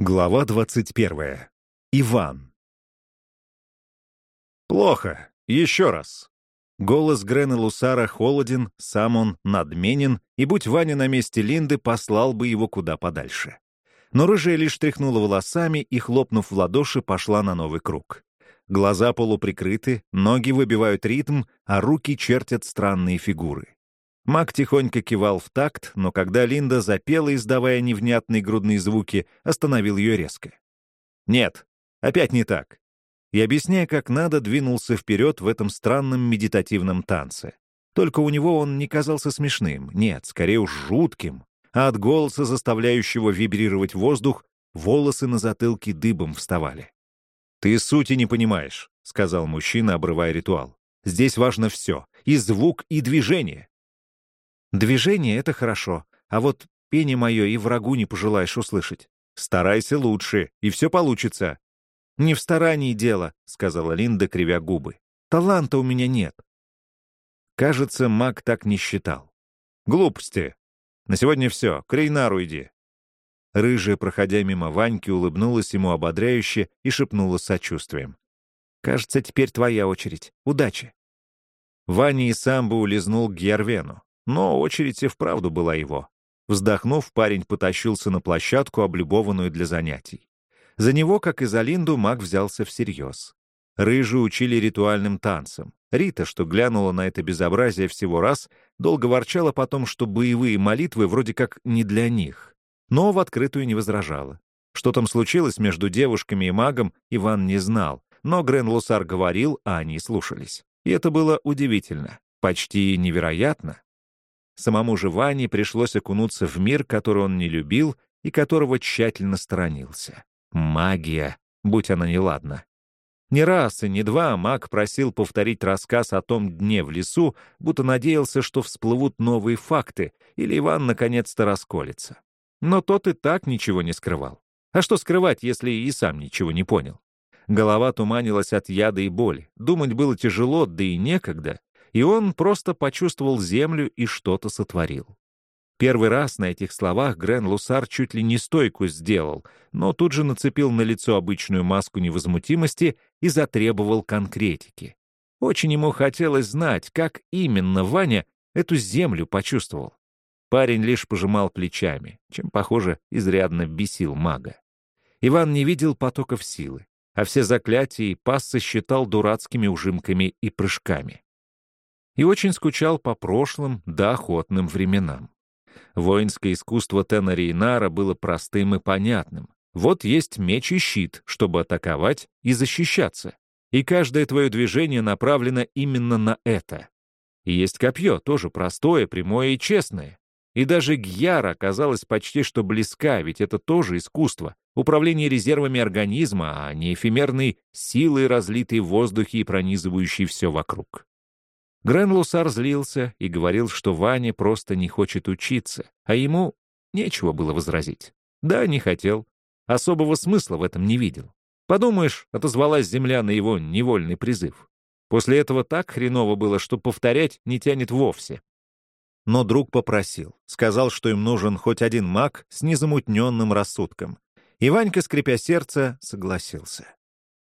Глава 21. Иван. «Плохо. Еще раз». Голос Грена Лусара холоден, сам он надменен, и будь Ваня на месте Линды, послал бы его куда подальше. Но рыжая лишь тряхнула волосами и, хлопнув в ладоши, пошла на новый круг. Глаза полуприкрыты, ноги выбивают ритм, а руки чертят странные фигуры. Мак тихонько кивал в такт, но когда Линда запела, издавая невнятные грудные звуки, остановил ее резко. «Нет, опять не так». И, объясняя, как надо, двинулся вперед в этом странном медитативном танце. Только у него он не казался смешным, нет, скорее уж жутким, а от голоса, заставляющего вибрировать воздух, волосы на затылке дыбом вставали. «Ты сути не понимаешь», — сказал мужчина, обрывая ритуал. «Здесь важно все — и звук, и движение. Движение — это хорошо, а вот пение мое и врагу не пожелаешь услышать. Старайся лучше, и все получится. «Не в старании дело», — сказала Линда, кривя губы. «Таланта у меня нет». Кажется, маг так не считал. «Глупости. На сегодня все. К Рейнару иди». Рыжая, проходя мимо Ваньки, улыбнулась ему ободряюще и шепнула сочувствием. «Кажется, теперь твоя очередь. Удачи». Ваня и сам бы улизнул к Гервену. Но очередь и вправду была его. Вздохнув, парень потащился на площадку, облюбованную для занятий. За него, как и за Линду, маг взялся всерьез. Рыжую учили ритуальным танцам. Рита, что глянула на это безобразие всего раз, долго ворчала потом, что боевые молитвы вроде как не для них. Но в открытую не возражала. Что там случилось между девушками и магом, Иван не знал, но Грен Лусар говорил, а они слушались. И это было удивительно, почти невероятно. Самому же Ване пришлось окунуться в мир, который он не любил и которого тщательно сторонился. Магия, будь она неладна. Не раз и не два маг просил повторить рассказ о том дне в лесу, будто надеялся, что всплывут новые факты, или Иван наконец-то расколется. Но тот и так ничего не скрывал. А что скрывать, если и сам ничего не понял? Голова туманилась от яда и боли. Думать было тяжело, да и некогда и он просто почувствовал землю и что-то сотворил. Первый раз на этих словах Грен Лусар чуть ли не стойку сделал, но тут же нацепил на лицо обычную маску невозмутимости и затребовал конкретики. Очень ему хотелось знать, как именно Ваня эту землю почувствовал. Парень лишь пожимал плечами, чем, похоже, изрядно бесил мага. Иван не видел потоков силы, а все заклятия и пассы считал дурацкими ужимками и прыжками и очень скучал по прошлым да охотным временам. Воинское искусство Тенари Нара было простым и понятным. Вот есть меч и щит, чтобы атаковать и защищаться. И каждое твое движение направлено именно на это. И есть копье, тоже простое, прямое и честное. И даже Гьяра оказалась почти что близка, ведь это тоже искусство, управление резервами организма, а не эфемерной силой, разлитой в воздухе и пронизывающей все вокруг. Грен Лусар злился и говорил, что Ваня просто не хочет учиться, а ему нечего было возразить. Да, не хотел. Особого смысла в этом не видел. Подумаешь, отозвалась земля на его невольный призыв. После этого так хреново было, что повторять не тянет вовсе. Но друг попросил. Сказал, что им нужен хоть один маг с незамутненным рассудком. И Ванька, скрипя сердце, согласился.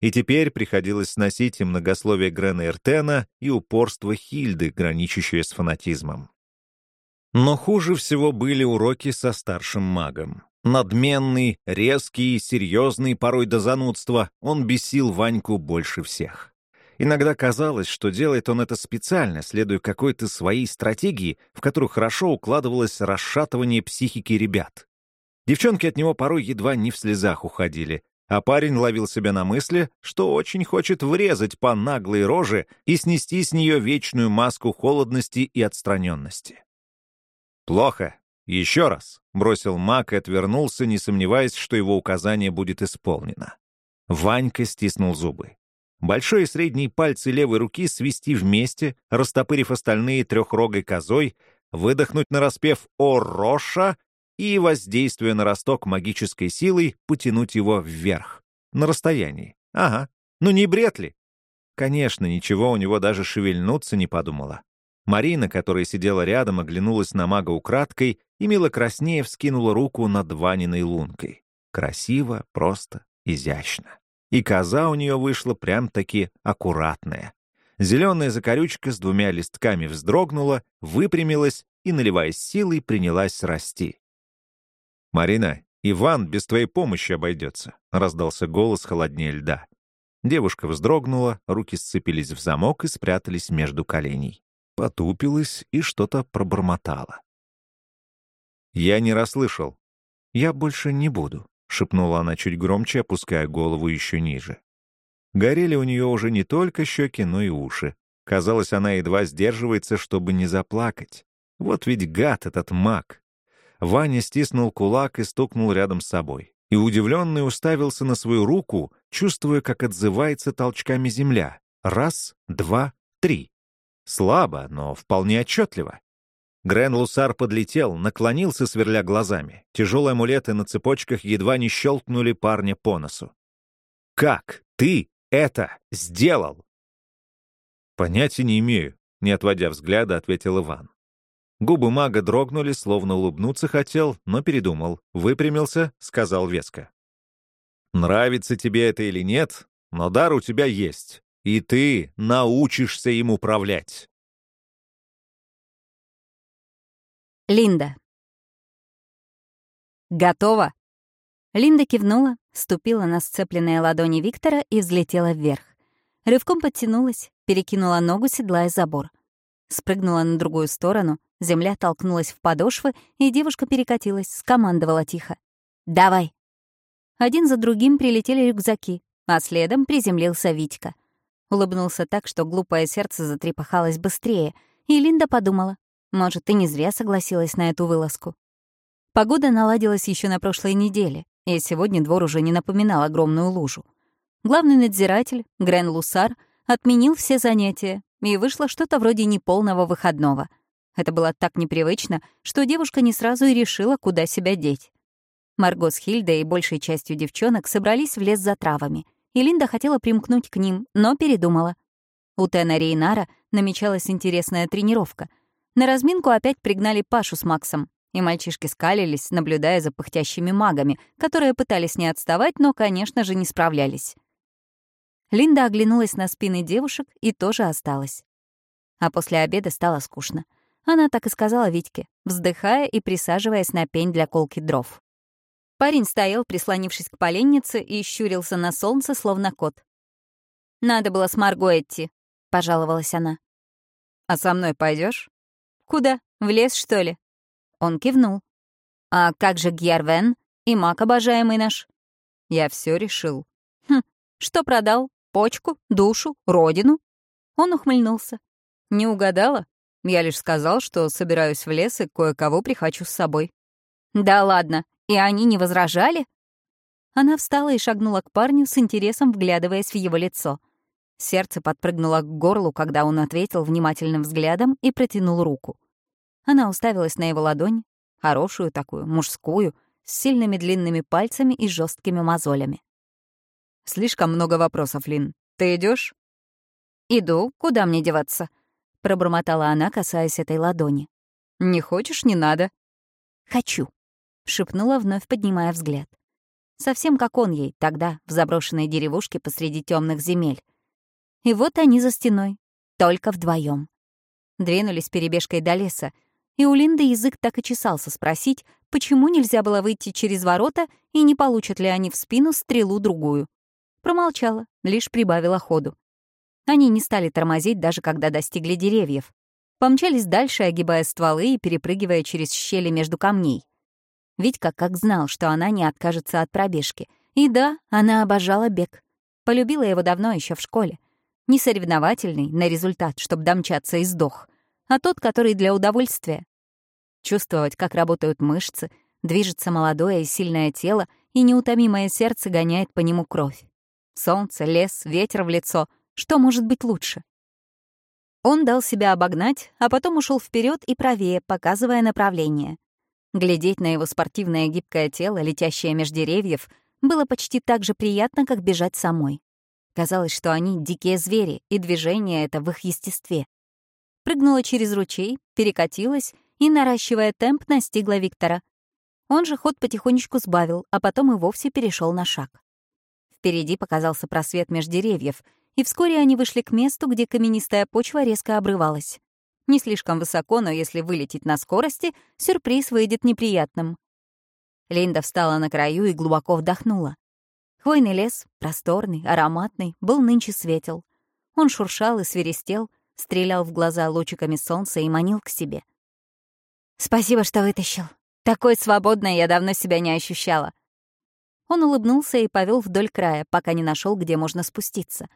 И теперь приходилось сносить и многословие Грена Эртена, и упорство Хильды, граничащее с фанатизмом. Но хуже всего были уроки со старшим магом. Надменный, резкий, серьезный, порой до занудства, он бесил Ваньку больше всех. Иногда казалось, что делает он это специально, следуя какой-то своей стратегии, в которую хорошо укладывалось расшатывание психики ребят. Девчонки от него порой едва не в слезах уходили, а парень ловил себя на мысли, что очень хочет врезать по наглой роже и снести с нее вечную маску холодности и отстраненности. «Плохо. Еще раз», — бросил маг и отвернулся, не сомневаясь, что его указание будет исполнено. Ванька стиснул зубы. Большой и средний пальцы левой руки свести вместе, растопырив остальные трехрогой козой, выдохнуть нараспев «О, Роша!» И, воздействуя на росток магической силой, потянуть его вверх. На расстоянии. Ага. Ну не бред ли? Конечно, ничего у него даже шевельнуться не подумала. Марина, которая сидела рядом, оглянулась на мага украдкой и мило краснее вскинула руку над Ваниной лункой. Красиво, просто, изящно. И коза у нее вышла прям-таки аккуратная. Зеленая закорючка с двумя листками вздрогнула, выпрямилась и, наливаясь силой, принялась расти. «Марина, Иван без твоей помощи обойдется», — раздался голос холоднее льда. Девушка вздрогнула, руки сцепились в замок и спрятались между коленей. Потупилась и что-то пробормотала. «Я не расслышал. Я больше не буду», — шепнула она чуть громче, опуская голову еще ниже. Горели у нее уже не только щеки, но и уши. Казалось, она едва сдерживается, чтобы не заплакать. Вот ведь гад этот маг. Ваня стиснул кулак и стукнул рядом с собой. И удивленный уставился на свою руку, чувствуя, как отзывается толчками земля. Раз, два, три. Слабо, но вполне отчетливо. Грен Лусар подлетел, наклонился, сверля глазами. Тяжелые амулеты на цепочках едва не щелкнули парня по носу. «Как ты это сделал?» «Понятия не имею», — не отводя взгляда, ответил Иван. Губы мага дрогнули, словно улыбнуться хотел, но передумал. Выпрямился, сказал веско. «Нравится тебе это или нет, но дар у тебя есть, и ты научишься им управлять». Линда. «Готово!» Линда кивнула, ступила на сцепленные ладони Виктора и взлетела вверх. Рывком подтянулась, перекинула ногу, седлая забор. Спрыгнула на другую сторону, земля толкнулась в подошвы, и девушка перекатилась, скомандовала тихо. «Давай!» Один за другим прилетели рюкзаки, а следом приземлился Витька. Улыбнулся так, что глупое сердце затрепахалось быстрее, и Линда подумала, может, ты не зря согласилась на эту вылазку. Погода наладилась еще на прошлой неделе, и сегодня двор уже не напоминал огромную лужу. Главный надзиратель, Грен Лусар, отменил все занятия, и вышло что-то вроде неполного выходного. Это было так непривычно, что девушка не сразу и решила, куда себя деть. Марго с Хильдой и большей частью девчонок собрались в лес за травами, и Линда хотела примкнуть к ним, но передумала. У Тена Рейнара намечалась интересная тренировка — на разминку опять пригнали Пашу с Максом, и мальчишки скалились, наблюдая за пыхтящими магами, которые пытались не отставать, но, конечно же, не справлялись. Линда оглянулась на спины девушек и тоже осталась. А после обеда стало скучно. Она так и сказала Витьке, вздыхая и присаживаясь на пень для колки дров. Парень стоял, прислонившись к поленнице, и щурился на солнце, словно кот. «Надо было с Марго идти», — пожаловалась она. «А со мной пойдешь? «Куда? В лес, что ли?» Он кивнул. «А как же Гьярвен и маг обожаемый наш?» Я все решил. «Хм, что продал? Почку, душу, родину?» Он ухмыльнулся. «Не угадала? Я лишь сказал, что собираюсь в лес и кое-кого прихочу с собой». «Да ладно, и они не возражали?» Она встала и шагнула к парню с интересом, вглядываясь в его лицо. Сердце подпрыгнуло к горлу, когда он ответил внимательным взглядом и протянул руку. Она уставилась на его ладонь, хорошую такую, мужскую, с сильными длинными пальцами и жесткими мозолями. «Слишком много вопросов, Лин. Ты идешь? «Иду. Куда мне деваться?» — пробормотала она, касаясь этой ладони. «Не хочешь — не надо». «Хочу», — шепнула, вновь поднимая взгляд. Совсем как он ей тогда, в заброшенной деревушке посреди темных земель. И вот они за стеной, только вдвоем. Двинулись перебежкой до леса, и у Линды язык так и чесался спросить, почему нельзя было выйти через ворота и не получат ли они в спину стрелу другую. Промолчала, лишь прибавила ходу. Они не стали тормозить, даже когда достигли деревьев. Помчались дальше, огибая стволы и перепрыгивая через щели между камней. Витька как знал, что она не откажется от пробежки. И да, она обожала бег. Полюбила его давно еще в школе. Не соревновательный на результат, чтобы домчаться и сдох, а тот, который для удовольствия. Чувствовать, как работают мышцы, движется молодое и сильное тело, и неутомимое сердце гоняет по нему кровь. Солнце, лес, ветер в лицо. Что может быть лучше? Он дал себя обогнать, а потом ушел вперед и правее, показывая направление. Глядеть на его спортивное гибкое тело, летящее меж деревьев, было почти так же приятно, как бежать самой. Казалось, что они — дикие звери, и движение это в их естестве. Прыгнула через ручей, перекатилась и, наращивая темп, настигла Виктора. Он же ход потихонечку сбавил, а потом и вовсе перешел на шаг. Впереди показался просвет меж деревьев, и вскоре они вышли к месту, где каменистая почва резко обрывалась. Не слишком высоко, но если вылететь на скорости, сюрприз выйдет неприятным. Линда встала на краю и глубоко вдохнула. Хвойный лес, просторный, ароматный, был нынче светел. Он шуршал и свиристел, стрелял в глаза лучиками солнца и манил к себе. «Спасибо, что вытащил. Такой свободной я давно себя не ощущала». Он улыбнулся и повел вдоль края, пока не нашел, где можно спуститься.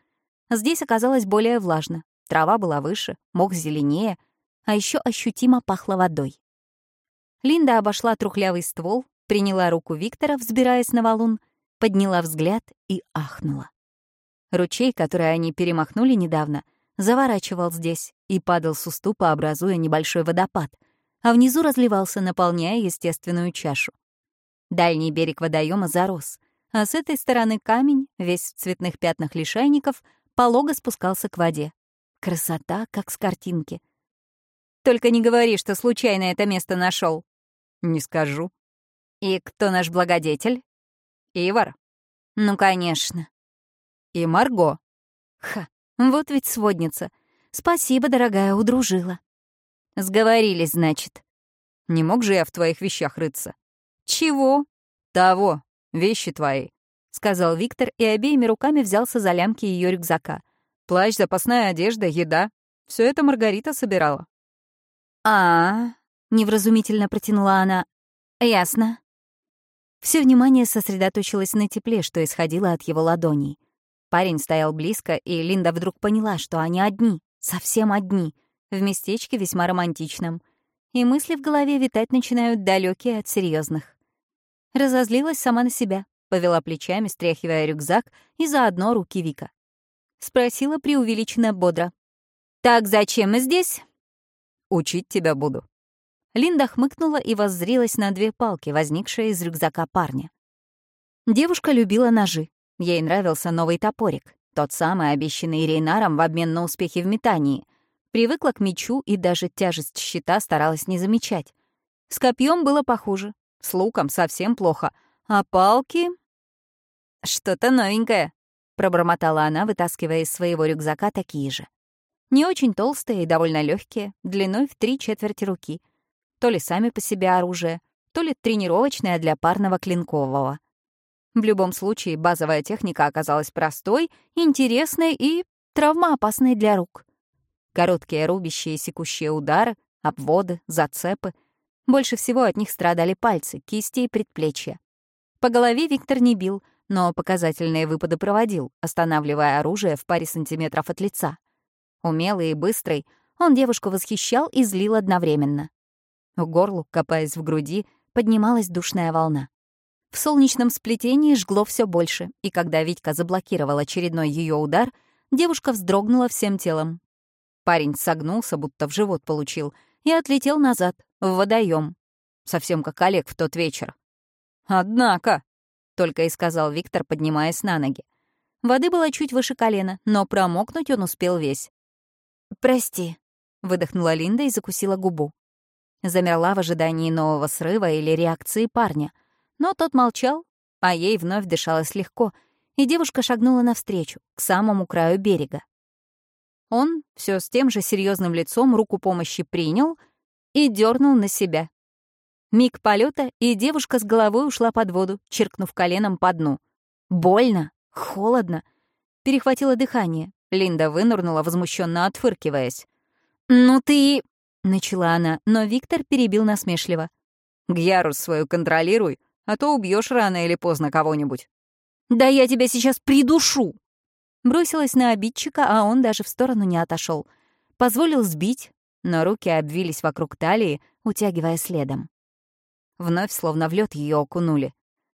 Здесь оказалось более влажно, трава была выше, мох зеленее, а еще ощутимо пахло водой. Линда обошла трухлявый ствол, приняла руку Виктора, взбираясь на валун, подняла взгляд и ахнула. Ручей, который они перемахнули недавно, заворачивал здесь и падал с уступа, образуя небольшой водопад, а внизу разливался, наполняя естественную чашу. Дальний берег водоема зарос, а с этой стороны камень, весь в цветных пятнах лишайников, полого спускался к воде. Красота, как с картинки. «Только не говори, что случайно это место нашел. «Не скажу». «И кто наш благодетель?» «Ивар». «Ну, конечно». «И Марго». «Ха, вот ведь сводница. Спасибо, дорогая, удружила». «Сговорились, значит». «Не мог же я в твоих вещах рыться?» «Чего?» «Того, вещи твои», — сказал Виктор и обеими руками взялся за лямки ее рюкзака. Плащ, запасная одежда, еда. Все это Маргарита собирала. а, -а, -а невразумительно протянула она. «Ясно». Все внимание сосредоточилось на тепле, что исходило от его ладоней. Парень стоял близко, и Линда вдруг поняла, что они одни, совсем одни, в местечке весьма романтичном. И мысли в голове витать начинают далекие от серьезных. Разозлилась сама на себя, повела плечами, стряхивая рюкзак, и заодно руки Вика. — спросила преувеличенно бодро. «Так зачем мы здесь?» «Учить тебя буду». Линда хмыкнула и воззрилась на две палки, возникшие из рюкзака парня. Девушка любила ножи. Ей нравился новый топорик, тот самый, обещанный Рейнаром в обмен на успехи в метании. Привыкла к мечу и даже тяжесть щита старалась не замечать. С копьем было похуже, с луком совсем плохо, а палки... Что-то новенькое пробормотала она, вытаскивая из своего рюкзака такие же. Не очень толстые и довольно легкие, длиной в три четверти руки. То ли сами по себе оружие, то ли тренировочное для парного клинкового. В любом случае, базовая техника оказалась простой, интересной и травмоопасной для рук. Короткие рубящие и секущие удары, обводы, зацепы. Больше всего от них страдали пальцы, кисти и предплечья. По голове Виктор не бил, но показательные выпады проводил, останавливая оружие в паре сантиметров от лица. Умелый и быстрый, он девушку восхищал и злил одновременно. В горлу, копаясь в груди, поднималась душная волна. В солнечном сплетении жгло все больше, и когда Витька заблокировал очередной ее удар, девушка вздрогнула всем телом. Парень согнулся, будто в живот получил, и отлетел назад, в водоем, совсем как Олег в тот вечер. «Однако», только и сказал Виктор, поднимаясь на ноги. Воды было чуть выше колена, но промокнуть он успел весь. «Прости», — выдохнула Линда и закусила губу. Замерла в ожидании нового срыва или реакции парня. Но тот молчал, а ей вновь дышалось легко, и девушка шагнула навстречу, к самому краю берега. Он все с тем же серьезным лицом руку помощи принял и дернул на себя. Миг полета, и девушка с головой ушла под воду, черкнув коленом по дну. Больно, холодно. Перехватило дыхание. Линда вынырнула, возмущенно отфыркиваясь. «Ну ты...» — начала она, но Виктор перебил насмешливо. «Гьярус свою контролируй, а то убьешь рано или поздно кого-нибудь». «Да я тебя сейчас придушу!» Бросилась на обидчика, а он даже в сторону не отошел. Позволил сбить, но руки обвились вокруг талии, утягивая следом. Вновь словно в лед ее окунули.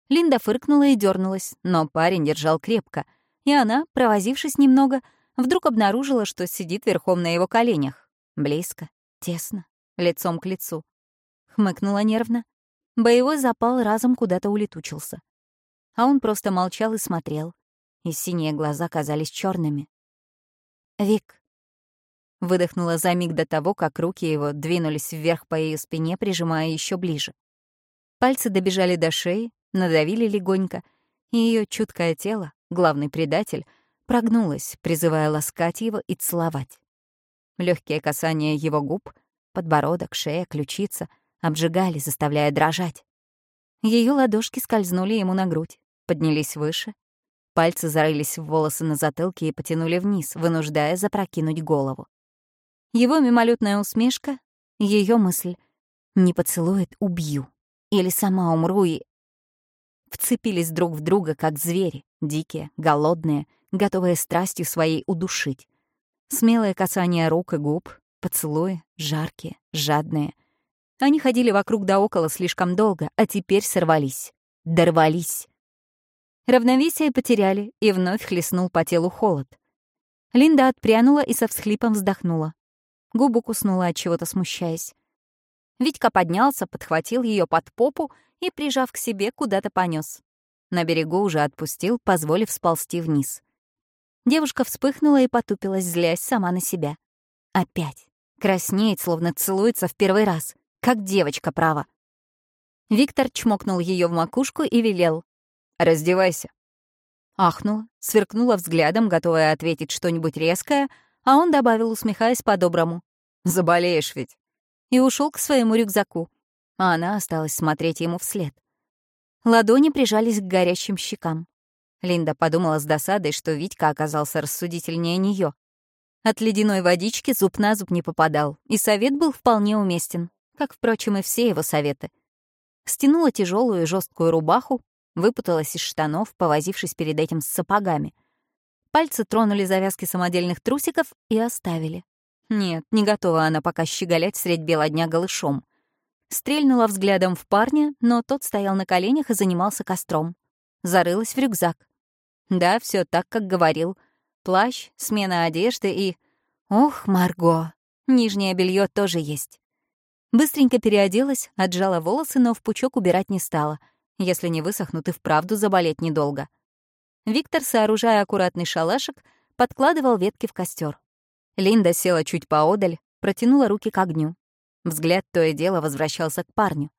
Линда фыркнула и дернулась, но парень держал крепко, и она, провозившись немного, вдруг обнаружила, что сидит верхом на его коленях. Близко, тесно, лицом к лицу. Хмыкнула нервно. Боевой запал разом куда-то улетучился. А он просто молчал и смотрел, и синие глаза казались черными. «Вик», — выдохнула за миг до того, как руки его двинулись вверх по ее спине, прижимая еще ближе. Пальцы добежали до шеи, надавили легонько, и ее чуткое тело, главный предатель, прогнулось, призывая ласкать его и целовать. Легкие касания его губ, подбородок, шея, ключица обжигали, заставляя дрожать. Ее ладошки скользнули ему на грудь, поднялись выше. Пальцы зарылись в волосы на затылке и потянули вниз, вынуждая запрокинуть голову. Его мимолетная усмешка, ее мысль «не поцелует — убью» или «сама умру» и... Вцепились друг в друга, как звери, дикие, голодные, готовые страстью своей удушить. Смелое касание рук и губ, поцелуи, жаркие, жадные. Они ходили вокруг да около слишком долго, а теперь сорвались. Дорвались. Равновесие потеряли, и вновь хлестнул по телу холод. Линда отпрянула и со всхлипом вздохнула. Губу куснула от чего-то смущаясь. Витька поднялся, подхватил ее под попу и, прижав к себе, куда-то понес. На берегу уже отпустил, позволив сползти вниз. Девушка вспыхнула и потупилась, злясь сама на себя. Опять. Краснеет, словно целуется в первый раз. Как девочка, право. Виктор чмокнул ее в макушку и велел. «Раздевайся». Ахнула, сверкнула взглядом, готовая ответить что-нибудь резкое, а он добавил, усмехаясь по-доброму. «Заболеешь ведь». И ушел к своему рюкзаку, а она осталась смотреть ему вслед. Ладони прижались к горящим щекам. Линда подумала с досадой, что Витька оказался рассудительнее нее. От ледяной водички зуб на зуб не попадал, и совет был вполне уместен, как, впрочем, и все его советы. Стянула тяжелую и жесткую рубаху, выпуталась из штанов, повозившись перед этим с сапогами. Пальцы тронули завязки самодельных трусиков и оставили. Нет, не готова она пока щеголять средь бела дня голышом. Стрельнула взглядом в парня, но тот стоял на коленях и занимался костром. Зарылась в рюкзак. Да, все так, как говорил. Плащ, смена одежды и... Ох, Марго, нижнее белье тоже есть. Быстренько переоделась, отжала волосы, но в пучок убирать не стала. Если не высохнут, и вправду заболеть недолго. Виктор, сооружая аккуратный шалашик, подкладывал ветки в костер. Линда села чуть поодаль, протянула руки к огню. Взгляд то и дело возвращался к парню.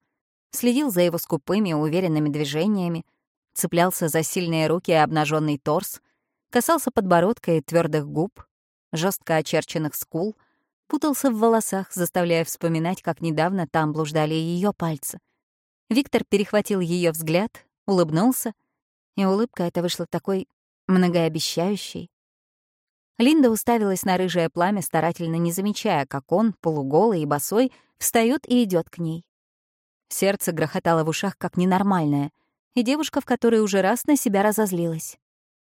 Следил за его скупыми, уверенными движениями, цеплялся за сильные руки и обнаженный торс, касался подбородка и твердых губ, жестко очерченных скул, путался в волосах, заставляя вспоминать, как недавно там блуждали ее пальцы. Виктор перехватил ее взгляд, улыбнулся, и улыбка эта вышла такой многообещающей, Линда уставилась на рыжее пламя, старательно не замечая, как он, полуголый и босой, встает и идет к ней. Сердце грохотало в ушах, как ненормальное, и девушка в которой уже раз на себя разозлилась.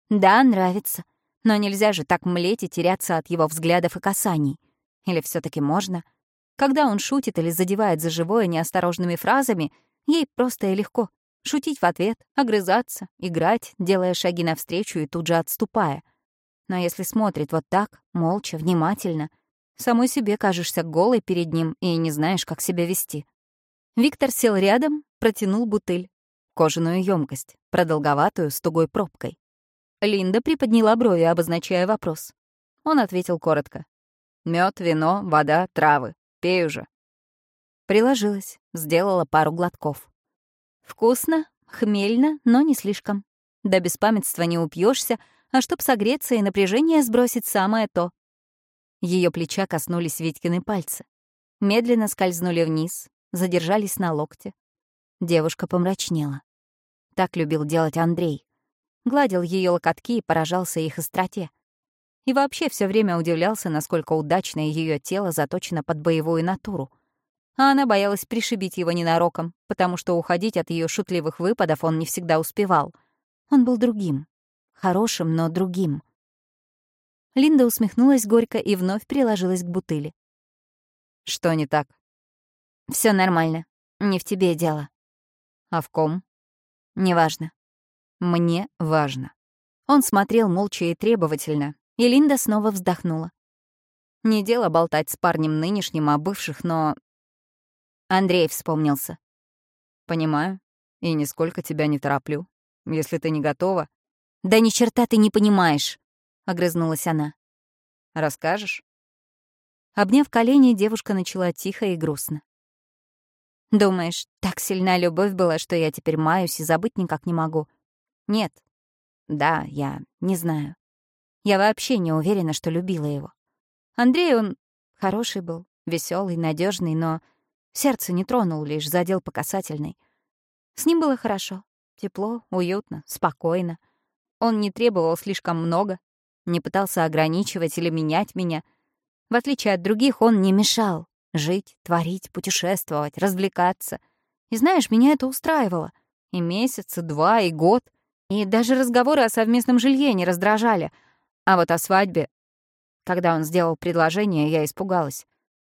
Да, нравится, но нельзя же так млеть и теряться от его взглядов и касаний. Или все таки можно? Когда он шутит или задевает за живое неосторожными фразами, ей просто и легко шутить в ответ, огрызаться, играть, делая шаги навстречу и тут же отступая — но если смотрит вот так, молча, внимательно, самой себе кажешься голой перед ним и не знаешь, как себя вести. Виктор сел рядом, протянул бутыль, кожаную емкость, продолговатую, с тугой пробкой. Линда приподняла брови, обозначая вопрос. Он ответил коротко. Мед, вино, вода, травы. Пей уже». Приложилась, сделала пару глотков. Вкусно, хмельно, но не слишком. До беспамятства не упьешься, а чтоб согреться и напряжение сбросить самое то. Ее плеча коснулись Витькины пальцы. Медленно скользнули вниз, задержались на локте. Девушка помрачнела. Так любил делать Андрей. Гладил ее локотки и поражался их остроте. И вообще все время удивлялся, насколько удачно ее тело заточено под боевую натуру. А она боялась пришибить его ненароком, потому что уходить от ее шутливых выпадов он не всегда успевал. Он был другим, хорошим, но другим. Линда усмехнулась горько и вновь приложилась к бутыли. «Что не так?» Все нормально. Не в тебе дело». «А в ком?» «Неважно». «Мне важно». Он смотрел молча и требовательно, и Линда снова вздохнула. Не дело болтать с парнем нынешним о бывших, но... Андрей вспомнился. «Понимаю, и нисколько тебя не тороплю. Если ты не готова, «Да ни черта ты не понимаешь», — огрызнулась она. «Расскажешь?» Обняв колени, девушка начала тихо и грустно. Думаешь, так сильна любовь была, что я теперь маюсь и забыть никак не могу? Нет. Да, я не знаю. Я вообще не уверена, что любила его. Андрей, он хороший был, веселый, надежный, но сердце не тронул, лишь задел по касательной. С ним было хорошо, тепло, уютно, спокойно. Он не требовал слишком много, не пытался ограничивать или менять меня. В отличие от других, он не мешал жить, творить, путешествовать, развлекаться. И знаешь, меня это устраивало. И месяц, и два, и год. И даже разговоры о совместном жилье не раздражали. А вот о свадьбе... Когда он сделал предложение, я испугалась.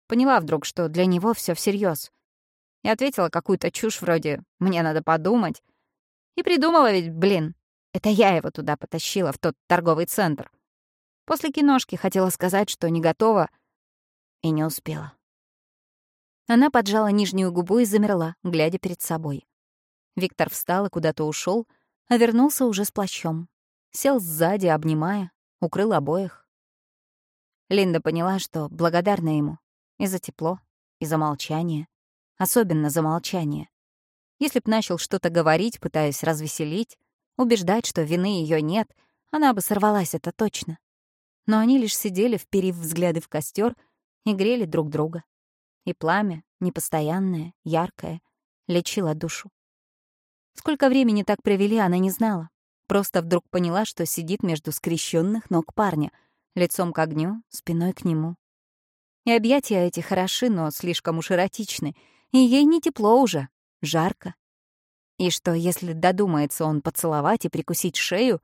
Поняла вдруг, что для него все всерьез. И ответила какую-то чушь вроде «мне надо подумать». И придумала ведь, блин, это я его туда потащила, в тот торговый центр. После киношки хотела сказать, что не готова, и не успела. Она поджала нижнюю губу и замерла, глядя перед собой. Виктор встал и куда-то ушел, а вернулся уже с плащом. Сел сзади, обнимая, укрыл обоих. Линда поняла, что благодарна ему и за тепло, и за молчание. Особенно за молчание. Если б начал что-то говорить, пытаясь развеселить, убеждать, что вины ее нет, она бы сорвалась, это точно. Но они лишь сидели, вперив взгляды в костер и грели друг друга. И пламя, непостоянное, яркое, лечило душу. Сколько времени так провели, она не знала. Просто вдруг поняла, что сидит между скрещенных ног парня, лицом к огню, спиной к нему. И объятия эти хороши, но слишком уж эротичны, и ей не тепло уже, жарко. И что, если додумается он поцеловать и прикусить шею,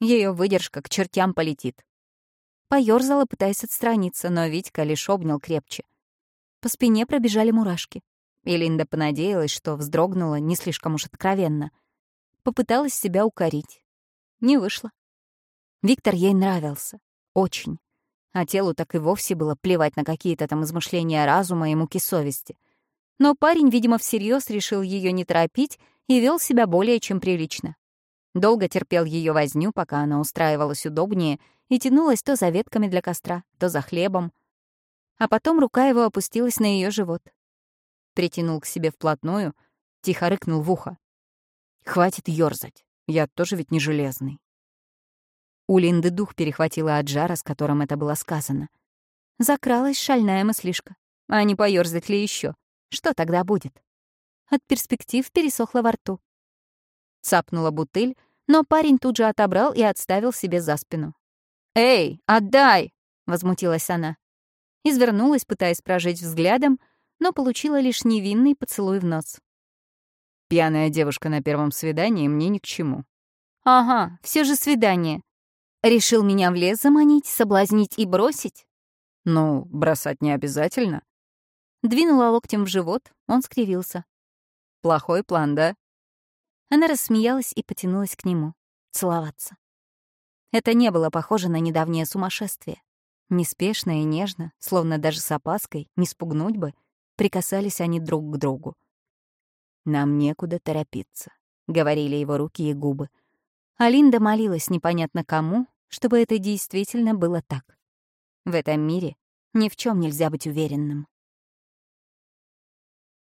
ее выдержка к чертям полетит. Поёрзала, пытаясь отстраниться, но Витька лишь обнял крепче. По спине пробежали мурашки. И Линда понадеялась, что вздрогнула не слишком уж откровенно. Попыталась себя укорить. Не вышло. Виктор ей нравился. Очень. А телу так и вовсе было плевать на какие-то там измышления разума и муки совести. Но парень, видимо, всерьез решил ее не торопить и вел себя более чем прилично. Долго терпел ее возню, пока она устраивалась удобнее и тянулась то за ветками для костра, то за хлебом. А потом рука его опустилась на ее живот притянул к себе вплотную, тихо рыкнул в ухо. «Хватит ёрзать, я тоже ведь не железный». У Линды дух перехватила от жара, с которым это было сказано. Закралась шальная мыслишка. А не поёрзать ли еще? Что тогда будет? От перспектив пересохло во рту. Цапнула бутыль, но парень тут же отобрал и отставил себе за спину. «Эй, отдай!» — возмутилась она. Извернулась, пытаясь прожить взглядом, но получила лишь невинный поцелуй в нос. Пьяная девушка на первом свидании мне ни к чему. Ага, все же свидание. Решил меня в лес заманить, соблазнить и бросить? Ну, бросать не обязательно. Двинула локтем в живот, он скривился. Плохой план, да? Она рассмеялась и потянулась к нему. Целоваться. Это не было похоже на недавнее сумасшествие. Неспешно и нежно, словно даже с опаской, не спугнуть бы, Прикасались они друг к другу. «Нам некуда торопиться», — говорили его руки и губы. А Линда молилась непонятно кому, чтобы это действительно было так. В этом мире ни в чем нельзя быть уверенным.